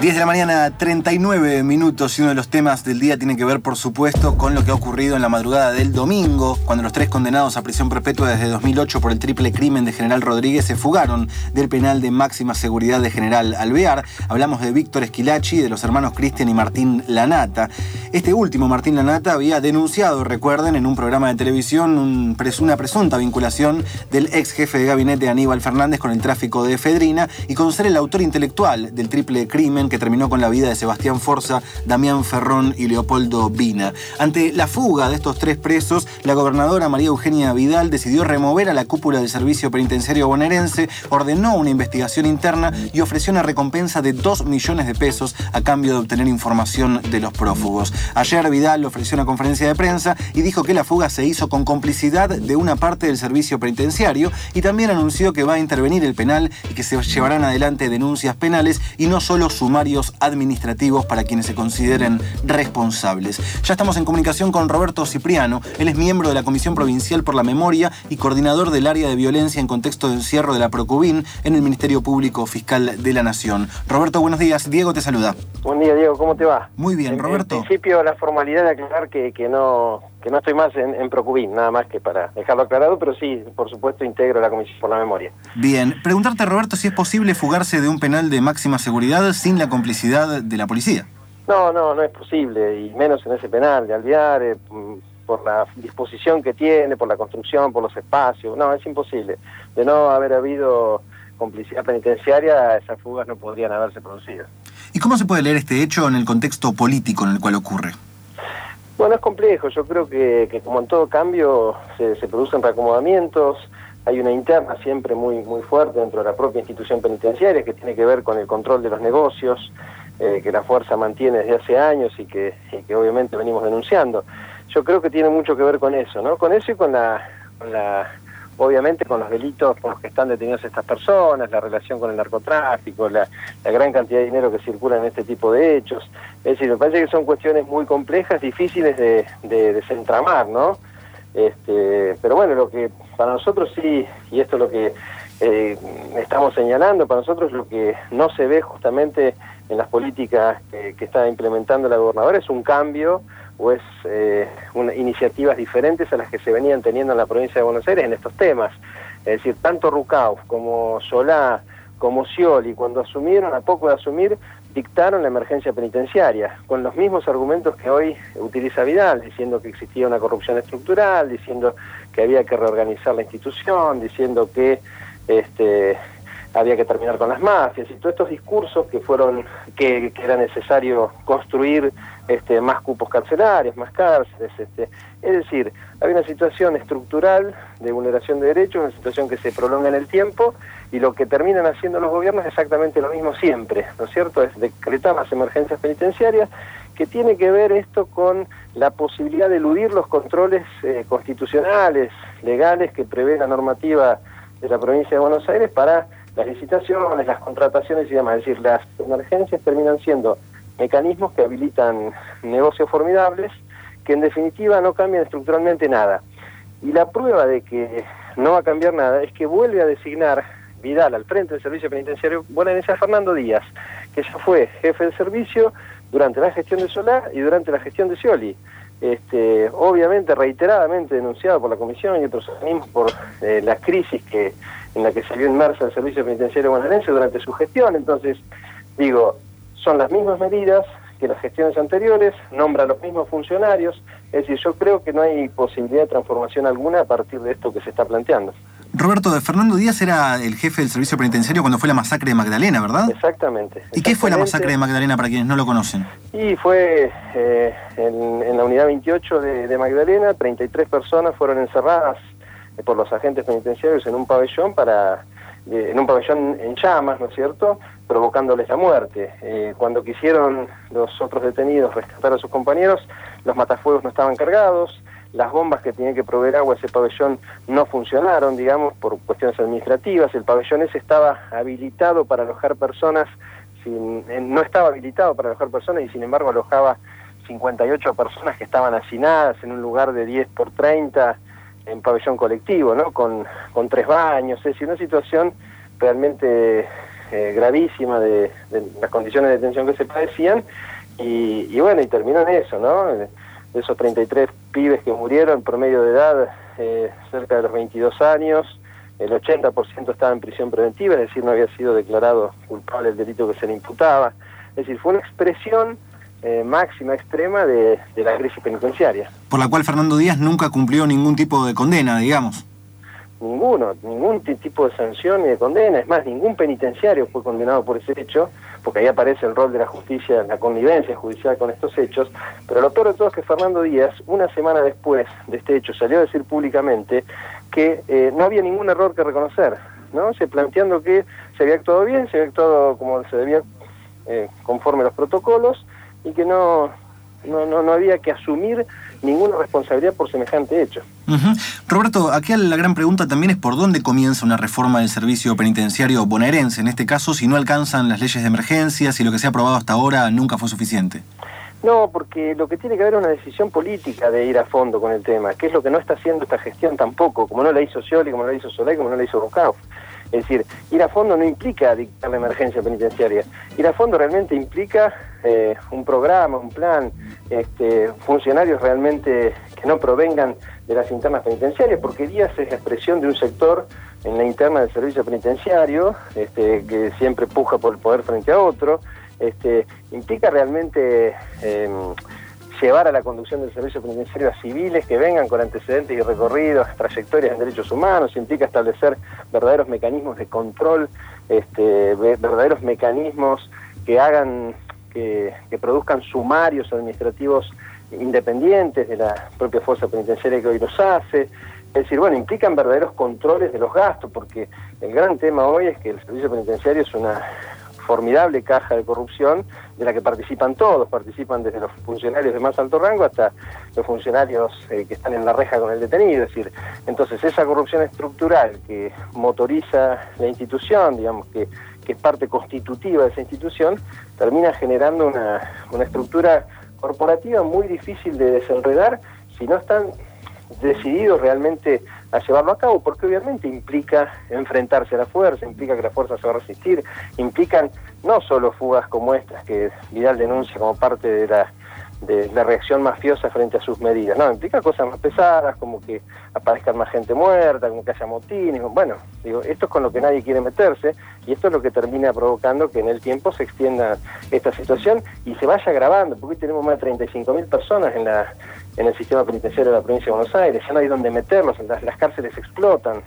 10 de la mañana, 39 minutos y uno de los temas del día tiene que ver, por supuesto, con lo que ha ocurrido en la madrugada del domingo, cuando los tres condenados a prisión perpetua desde 2008 por el triple crimen de General Rodríguez se fugaron del penal de máxima seguridad de General Alvear. Hablamos de Víctor Esquilachi, de los hermanos Cristian y Martín Lanata. Este último, Martín Lanata, había denunciado, recuerden, en un programa de televisión una presunta vinculación del ex jefe de gabinete Aníbal Fernández con el tráfico de efedrina y con ser el autor intelectual del triple crimen que terminó con la vida de Sebastián Forza, Damián Ferrón y Leopoldo Vina. Ante la fuga de estos tres presos, la gobernadora María Eugenia Vidal decidió remover a la cúpula del servicio penitenciario bonaerense, ordenó una investigación interna y ofreció una recompensa de 2 millones de pesos a cambio de obtener información de los prófugos. Ayer Vidal ofreció una conferencia de prensa y dijo que la fuga se hizo con complicidad de una parte del servicio penitenciario y también anunció que va a intervenir el penal y que se llevarán adelante denuncias penales y no solo sumar administrativos para quienes se consideren responsables. Ya estamos en comunicación con Roberto Cipriano. Él es miembro de la Comisión Provincial por la Memoria y coordinador del área de violencia en contexto de encierro de la Procubín en el Ministerio Público Fiscal de la Nación. Roberto, buenos días. Diego te saluda. Buen día, Diego. ¿Cómo te va? Muy bien, Roberto. En principio, la formalidad de aclarar que, que no que no estoy más en, en, Procubín, nada más que para dejarlo aclarado, pero sí, por supuesto, integro la Comisión por la Memoria. Bien, preguntarte, Roberto, si es posible fugarse de un penal de máxima seguridad sin la complicidad de la policía. No, no, no es posible, y menos en ese penal de Alvear, eh, por la disposición que tiene, por la construcción, por los espacios, no, es imposible. De no haber habido complicidad penitenciaria, esas fugas no podrían haberse producido. ¿Y cómo se puede leer este hecho en el contexto político en el cual ocurre? Bueno, es complejo. Yo creo que, como en todo cambio se, producen reacomodamientos. Hay una interna siempre muy, muy fuerte dentro de la propia institución penitenciaria que tiene que ver con el control de los negocios, eh, que la fuerza mantiene desde hace años y que, y que obviamente venimos denunciando. Yo creo que tiene mucho que ver con eso, ¿no? Con eso y con la, con la obviamente con los delitos por los que están detenidas estas personas, la relación con el narcotráfico, la, gran cantidad de dinero que circula en este tipo de hechos. Es decir, me parece que son cuestiones muy complejas, difíciles de, desentramar, ¿no? Este, pero bueno, lo que para nosotros sí, y esto es lo que eh, estamos señalando, para nosotros lo que no se ve justamente en las políticas que, que está implementando la gobernadora es un cambio o es eh, iniciativas diferentes a las que se venían teniendo en la provincia de Buenos Aires en estos temas. Es decir, tanto Rucauf como Solá, como Scioli, cuando asumieron, a poco de asumir, dictaron la emergencia penitenciaria, con los mismos argumentos que hoy utiliza Vidal, diciendo que existía una corrupción estructural, diciendo que había que reorganizar la institución, diciendo que este, había que terminar con las mafias y todos estos discursos que fueron que, era necesario construir este, más cupos carcelarios, más cárceles, este, es decir, hay una situación estructural de vulneración de derechos, una situación que se prolonga en el tiempo y lo que terminan haciendo los gobiernos es exactamente lo mismo siempre, ¿no es cierto? Es decretar las emergencias penitenciarias que tiene que ver esto con la posibilidad de eludir los controles eh, constitucionales, legales que prevé la normativa de la provincia de Buenos Aires para las licitaciones, las contrataciones y demás. Es decir, las emergencias terminan siendo mecanismos que habilitan negocios formidables que en definitiva no cambian estructuralmente nada. Y la prueba de que no va a cambiar nada es que vuelve a designar Vidal al frente del servicio penitenciario bonaerense a Fernando Díaz, que ya fue jefe del servicio durante la gestión de Solá y durante la gestión de Scioli. Este, obviamente reiteradamente denunciado por la Comisión y otros organismos por eh, la crisis que en la que salió inmersa el Servicio Penitenciario bonaerense durante su gestión. Entonces, digo, son las mismas medidas que las gestiones anteriores, nombra los mismos funcionarios, es decir, yo creo que no hay posibilidad de transformación alguna a partir de esto que se está planteando. Roberto, de Fernando Díaz era el jefe del servicio penitenciario cuando fue la masacre de Magdalena, ¿verdad? Exactamente. ¿Y qué fue la masacre de Magdalena para quienes no lo conocen? Y fue eh, en, la unidad 28 de, de Magdalena, 33 personas fueron encerradas por los agentes penitenciarios en un pabellón para en un pabellón en llamas, ¿no es cierto?, provocándoles la muerte. Eh, cuando quisieron los otros detenidos rescatar a sus compañeros, los matafuegos no estaban cargados, las bombas que tenían que proveer agua a ese pabellón no funcionaron, digamos, por cuestiones administrativas, el pabellón ese estaba habilitado para alojar personas, sin, eh, no estaba habilitado para alojar personas y sin embargo alojaba 58 personas que estaban hacinadas en un lugar de 10 por 30, en pabellón colectivo, ¿no? Con, con tres baños, es decir, una situación realmente eh, gravísima de, las condiciones de detención que se padecían y, bueno, y terminó en eso, ¿no? De esos 33 pibes que murieron, promedio de edad eh, cerca de los 22 años, el 80% estaba en prisión preventiva, es decir, no había sido declarado culpable del delito que se le imputaba. Es decir, fue una expresión eh, máxima, extrema de, de la crisis penitenciaria. Por la cual Fernando Díaz nunca cumplió ningún tipo de condena, digamos ninguno, ningún tipo de sanción ni de condena, es más, ningún penitenciario fue condenado por ese hecho, porque ahí aparece el rol de la justicia, la convivencia judicial con estos hechos, pero lo peor de todo es que Fernando Díaz, una semana después de este hecho, salió a decir públicamente que eh, no había ningún error que reconocer, ¿no? Se planteando que se había actuado bien, se había actuado como se debía, eh, conforme a los protocolos, y que no, no, no, no había que asumir ninguna responsabilidad por semejante hecho. Roberto, aquí la gran pregunta también es por dónde comienza una reforma del servicio penitenciario bonaerense, en este caso, si no alcanzan las leyes de emergencia, si lo que se ha aprobado hasta ahora nunca fue suficiente. No, porque lo que tiene que haber es una decisión política de ir a fondo con el tema, que es lo que no está haciendo esta gestión tampoco, como no la hizo Scioli, como no la hizo Solé, como no la hizo Rucauf. Es decir, ir a fondo no implica dictar la emergencia penitenciaria. Ir a fondo realmente implica eh, un programa, un plan, este, funcionarios realmente que no provengan de las internas penitenciarias, porque Díaz es la expresión de un sector en la interna del servicio penitenciario, este, que siempre puja por el poder frente a otro, este, implica realmente em, llevar a la conducción del servicio penitenciario a civiles que vengan con antecedentes y recorridos, trayectorias en derechos humanos, implica establecer verdaderos mecanismos de control, este, verdaderos mecanismos que hagan que, produzcan sumarios administrativos independientes de la propia fuerza penitenciaria que hoy los hace. Es decir, bueno, implican verdaderos controles de los gastos, porque el gran tema hoy es que el servicio penitenciario es una formidable caja de corrupción de la que participan todos, participan desde los funcionarios de más alto rango hasta los funcionarios eh, que están en la reja con el detenido, es decir, entonces esa corrupción estructural que motoriza la institución, digamos que que es parte constitutiva de esa institución, termina generando una, estructura corporativa muy difícil de desenredar si no están decididos realmente a llevarlo a cabo, porque obviamente implica enfrentarse a la fuerza, implica que la fuerza se va a resistir, implican no solo fugas como estas que Vidal denuncia como parte de la de la reacción mafiosa frente a sus medidas. No, implica cosas más pesadas, como que aparezcan más gente muerta, como que haya motines. Bueno, digo, esto es con lo que nadie quiere meterse y esto es lo que termina provocando que en el tiempo se extienda esta situación y se vaya agravando, porque hoy tenemos más de 35.000 personas en, la, en el sistema penitenciario de la provincia de Buenos Aires, ya no hay donde meterlos, las, las cárceles explotan.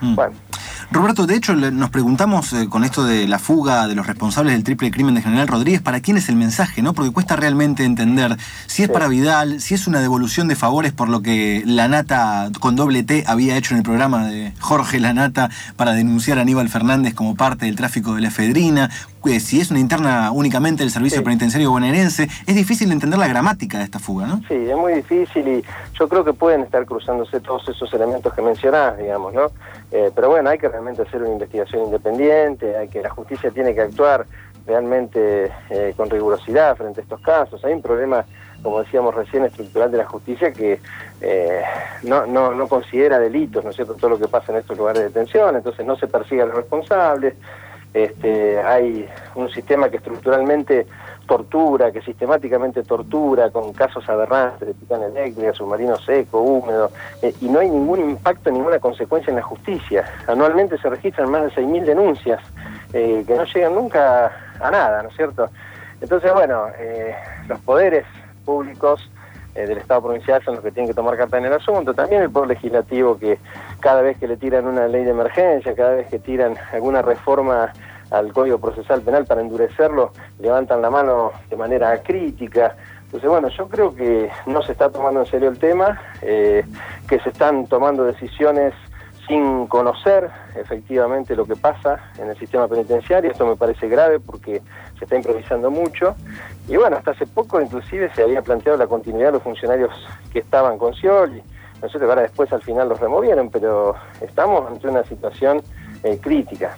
Mm. Bueno. Roberto, de hecho, nos preguntamos eh, con esto de la fuga de los responsables del triple crimen de General Rodríguez, ¿para quién es el mensaje? ¿no? Porque cuesta realmente entender si es para Vidal, si es una devolución de favores por lo que la Nata con doble T había hecho en el programa de Jorge Lanata para denunciar a Aníbal Fernández como parte del tráfico de la efedrina, eh, si es una interna únicamente del servicio penitenciario bonaerense. Es difícil entender la gramática de esta fuga, ¿no? Sí, es muy difícil y yo creo que pueden estar cruzándose todos esos elementos que mencionás, digamos, ¿no? Eh, pero bueno, hay que hacer una investigación independiente, hay que la justicia tiene que actuar realmente eh, con rigurosidad frente a estos casos. Hay un problema, como decíamos recién, estructural de la justicia que eh, no, no, no considera delitos, ¿no es cierto?, todo lo que pasa en estos lugares de detención, entonces no se persigue a los responsables. Este, hay un sistema que estructuralmente tortura, que sistemáticamente tortura con casos aberrantes de picana eléctrica, submarino seco, húmedo, eh, y no hay ningún impacto, ninguna consecuencia en la justicia. Anualmente se registran más de 6.000 denuncias eh, que no llegan nunca a nada, ¿no es cierto? Entonces, bueno, eh, los poderes públicos del Estado provincial son los que tienen que tomar carta en el asunto, también el poder legislativo que cada vez que le tiran una ley de emergencia, cada vez que tiran alguna reforma al Código Procesal Penal para endurecerlo, levantan la mano de manera crítica. Entonces, bueno, yo creo que no se está tomando en serio el tema, eh, que se están tomando decisiones sin conocer efectivamente lo que pasa en el sistema penitenciario. Esto me parece grave porque se está improvisando mucho. Y bueno, hasta hace poco inclusive se había planteado la continuidad de los funcionarios que estaban con Scioli. No sé, ahora después al final los removieron, pero estamos ante una situación eh, crítica.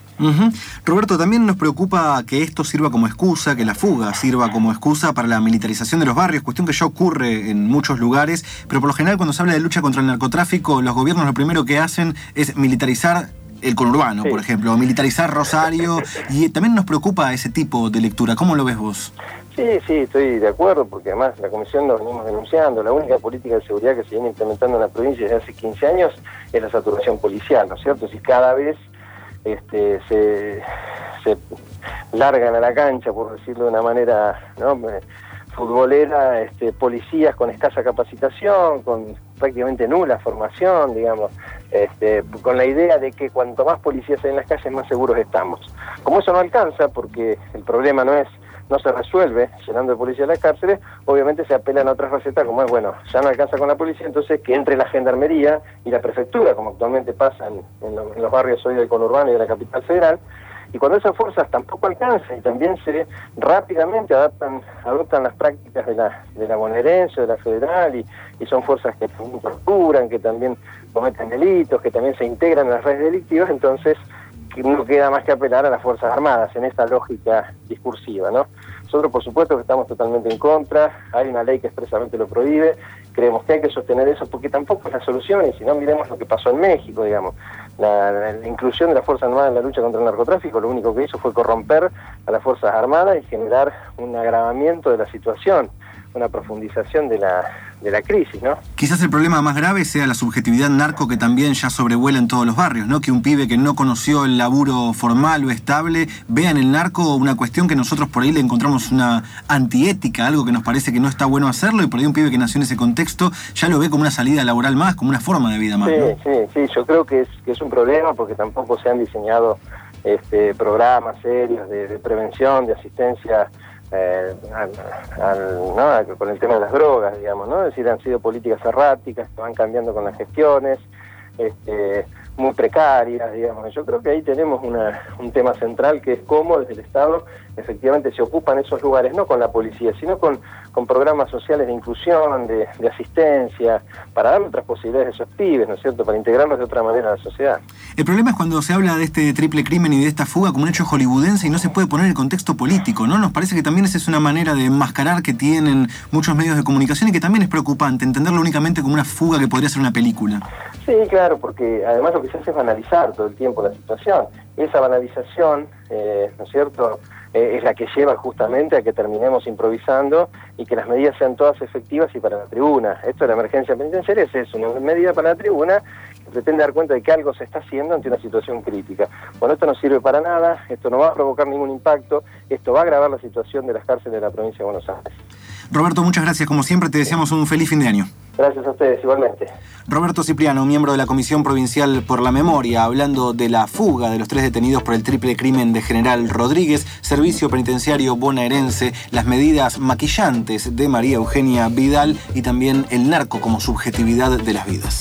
Roberto, también nos preocupa que esto sirva como excusa, que la fuga sirva como excusa para la militarización de los barrios, cuestión que ya ocurre en muchos lugares, pero por lo general cuando se habla de lucha contra el narcotráfico, los gobiernos lo primero que hacen es militarizar el conurbano, por ejemplo, militarizar Rosario, y también nos preocupa ese tipo de lectura. ¿Cómo lo ves vos? Sí, sí, estoy de acuerdo, porque además la Comisión lo venimos denunciando. La única política de seguridad que se viene implementando en la provincia desde hace 15 años es la saturación policial, ¿no es cierto? Si cada vez este, se, se largan a la cancha, por decirlo de una manera ¿no? futbolera, este, policías con escasa capacitación, con prácticamente nula formación, digamos, este, con la idea de que cuanto más policías hay en las calles, más seguros estamos. Como eso no alcanza, porque el problema no es no se resuelve llenando de policía las cárceles, obviamente se apelan a otras facetas como es, bueno, ya no alcanza con la policía, entonces que entre la gendarmería y la prefectura, como actualmente pasa en, en los barrios hoy del conurbano y de la capital federal, y cuando esas fuerzas tampoco alcanzan y también se rápidamente adaptan, adoptan las prácticas de la, de la bonaerense, de la federal, y, y son fuerzas que también torturan, que también cometen delitos, que también se integran en las redes delictivas, entonces no queda más que apelar a las Fuerzas Armadas en esta lógica discursiva, ¿no? Nosotros, por supuesto, que estamos totalmente en contra, hay una ley que expresamente lo prohíbe, creemos que hay que sostener eso porque tampoco es la solución, y si no, miremos lo que pasó en México, digamos. La, inclusión de las Fuerzas Armadas en la lucha contra el narcotráfico lo único que hizo fue corromper a las Fuerzas Armadas y generar un agravamiento de la situación, una profundización de la, de la crisis, ¿no? Quizás el problema más grave sea la subjetividad narco que también ya sobrevuela en todos los barrios, ¿no? Que un pibe que no conoció el laburo formal o estable vea en el narco una cuestión que nosotros por ahí le encontramos una antiética, algo que nos parece que no está bueno hacerlo, y por ahí un pibe que nació en ese contexto ya lo ve como una salida laboral más, como una forma de vida más. Sí, sí, sí, yo creo que es, que es un problema porque tampoco se han diseñado este, programas serios de, de prevención, de asistencia eh, al, con el tema de las drogas, digamos, ¿no? Es decir, han sido políticas erráticas que van cambiando con las gestiones, este, muy precarias, digamos. Yo creo que ahí tenemos una, un tema central que es cómo desde el Estado efectivamente se ocupan esos lugares, no con la policía, sino con, con programas sociales de inclusión, de, asistencia, para dar otras posibilidades a esos pibes, ¿no es cierto?, para integrarlos de otra manera a la sociedad. El problema es cuando se habla de este triple crimen y de esta fuga como un hecho hollywoodense y no se puede poner el contexto político, ¿no? Nos parece que también esa es una manera de enmascarar que tienen muchos medios de comunicación y que también es preocupante entenderlo únicamente como una fuga que podría ser una película. Sí, claro, porque además lo que se hace es banalizar todo el tiempo la situación. Esa banalización, eh, ¿no es cierto?, eh, es la que lleva justamente a que terminemos improvisando y que las medidas sean todas efectivas y para la tribuna. Esto de la emergencia penitenciaria es una medida para la tribuna que pretende dar cuenta de que algo se está haciendo ante una situación crítica. Bueno, esto no sirve para nada, esto no va a provocar ningún impacto, esto va a agravar la situación de las cárceles de la provincia de Buenos Aires. Roberto, muchas gracias. Como siempre, te deseamos un feliz fin de año. Gracias a ustedes, igualmente. Roberto Cipriano, miembro de la Comisión Provincial por la Memoria, hablando de la fuga de los tres detenidos por el triple crimen de General Rodríguez, Servicio Penitenciario Bonaerense, las medidas maquillantes de María Eugenia Vidal y también el narco como subjetividad de las vidas.